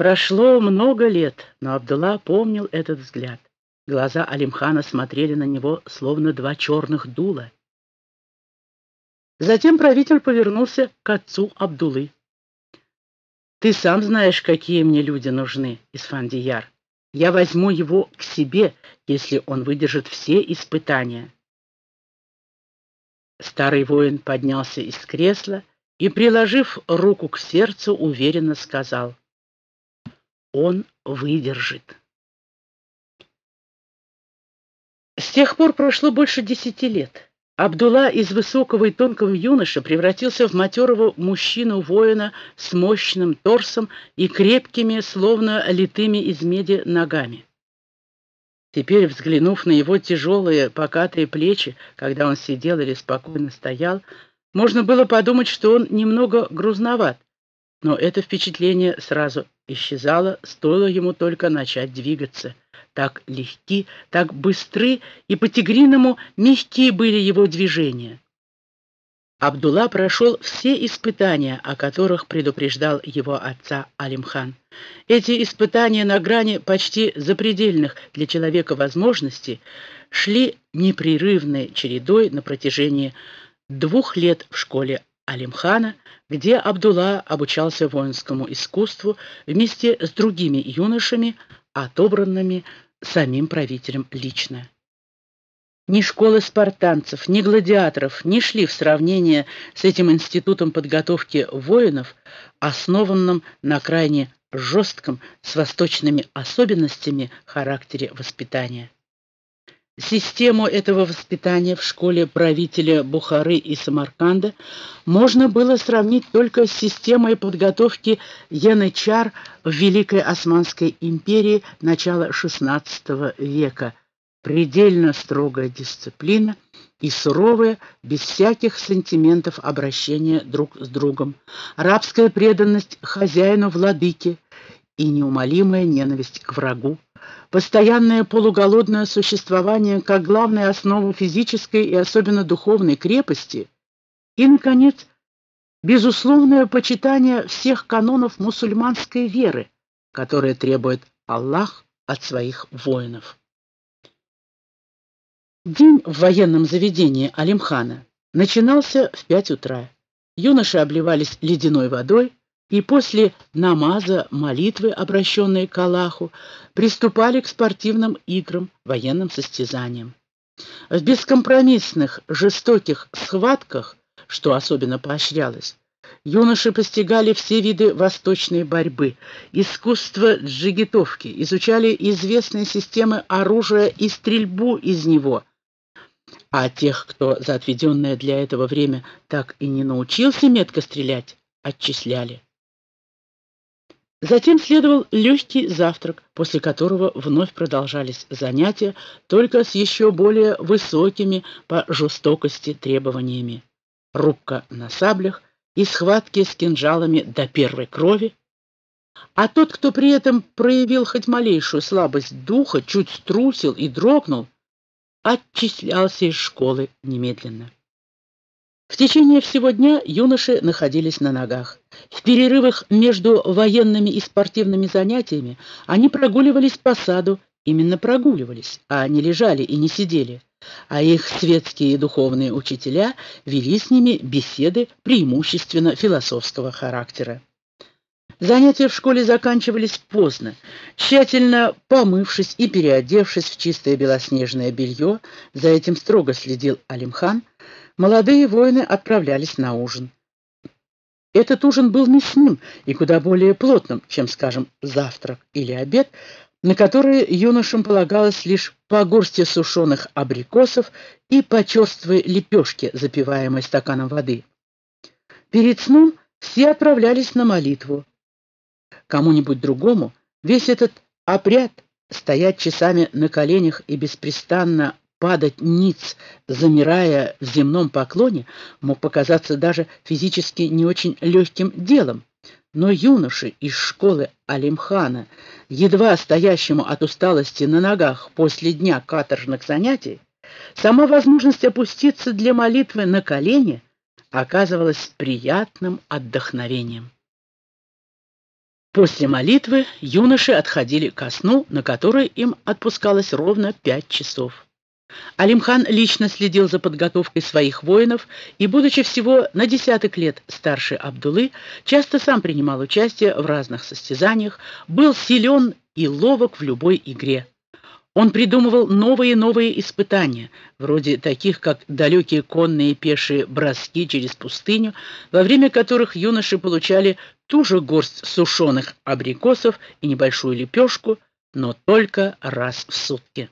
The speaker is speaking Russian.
Прошло много лет, но Абдулла помнил этот взгляд. Глаза Алимхана смотрели на него, словно два черных дула. Затем правитель повернулся к отцу Абдулы. «Ты сам знаешь, какие мне люди нужны, Исфандияр. Я возьму его к себе, если он выдержит все испытания». Старый воин поднялся из кресла и, приложив руку к сердцу, уверенно сказал, «Он выдержит». С тех пор прошло больше десяти лет. Абдулла из высокого и тонкого юноша превратился в матерого мужчину-воина с мощным торсом и крепкими, словно литыми из меди, ногами. Теперь, взглянув на его тяжелые, покатые плечи, когда он сидел или спокойно стоял, можно было подумать, что он немного грузноват, но это впечатление сразу исчезало, стоило ему только начать двигаться. Так легки, так быстры и по-тигриному мягкие были его движения. Абдулла прошел все испытания, о которых предупреждал его отца Алимхан. Эти испытания на грани почти запредельных для человека возможностей шли непрерывной чередой на протяжении двух лет в школе Алимхана, где Абдулла обучался воинскому искусству вместе с другими юношами, отобранными самим правителем лично. Ни школы спартанцев, ни гладиаторов не шли в сравнение с этим институтом подготовки воинов, основанным на крайне жестком, с восточными особенностями характере воспитания. Систему этого воспитания в школе правителя Бухары и Самарканда можно было сравнить только с системой подготовки янычар в Великой Османской империи начала XVI века, предельно строгая дисциплина и суровое, без всяких сантиментов обращение друг с другом, рабская преданность хозяину-владыке и неумолимая ненависть к врагу, постоянное полуголодное существование как главная основа физической и особенно духовной крепости и, наконец, безусловное почитание всех канонов мусульманской веры, которые требует Аллах от своих воинов. День в военном заведении Алимхана начинался в пять утра. Юноши обливались ледяной водой и после намаза, молитвы, обращенной к Аллаху, приступали к спортивным играм, военным состязаниям. В бескомпромиссных, жестоких схватках, что особенно поощрялось, юноши постигали все виды восточной борьбы, искусство джигитовки, изучали известные системы оружия и стрельбу из него – а тех, кто за отведенное для этого время так и не научился метко стрелять, отчисляли. Затем следовал легкий завтрак, после которого вновь продолжались занятия, только с еще более высокими по жестокости требованиями. Рубка на саблях и схватки с кинжалами до первой крови. А тот, кто при этом проявил хоть малейшую слабость духа, чуть струсил и дрогнул, отчислялся из школы немедленно. В течение всего дня юноши находились на ногах. В перерывах между военными и спортивными занятиями они прогуливались по саду, именно прогуливались, а не лежали и не сидели. А их светские и духовные учителя вели с ними беседы преимущественно философского характера. Занятия в школе заканчивались поздно. Тщательно помывшись и переодевшись в чистое белоснежное белье, за этим строго следил Алимхан, молодые воины отправлялись на ужин. Этот ужин был мясным и куда более плотным, чем, скажем, завтрак или обед, на которые юношам полагалось лишь по горсти сушеных абрикосов и по черствой лепешке, запиваемой стаканом воды. Перед сном все отправлялись на молитву. Кому-нибудь другому весь этот обряд стоять часами на коленях и беспрестанно падать ниц, замирая в земном поклоне, мог показаться даже физически не очень легким делом. Но юноше из школы Алимхана, едва стоящему от усталости на ногах после дня каторжных занятий, сама возможность опуститься для молитвы на колени оказывалась приятным отдохновением. После молитвы юноши отходили ко сну, на который им отпускалось ровно пять часов. Алимхан лично следил за подготовкой своих воинов и, будучи всего на десяток лет старше Абдулы, часто сам принимал участие в разных состязаниях, был силен и ловок в любой игре. Он придумывал новые и новые испытания, вроде таких, как далекие конные пешие броски через пустыню, во время которых юноши получали ту же горсть сушеных абрикосов и небольшую лепешку, но только раз в сутки.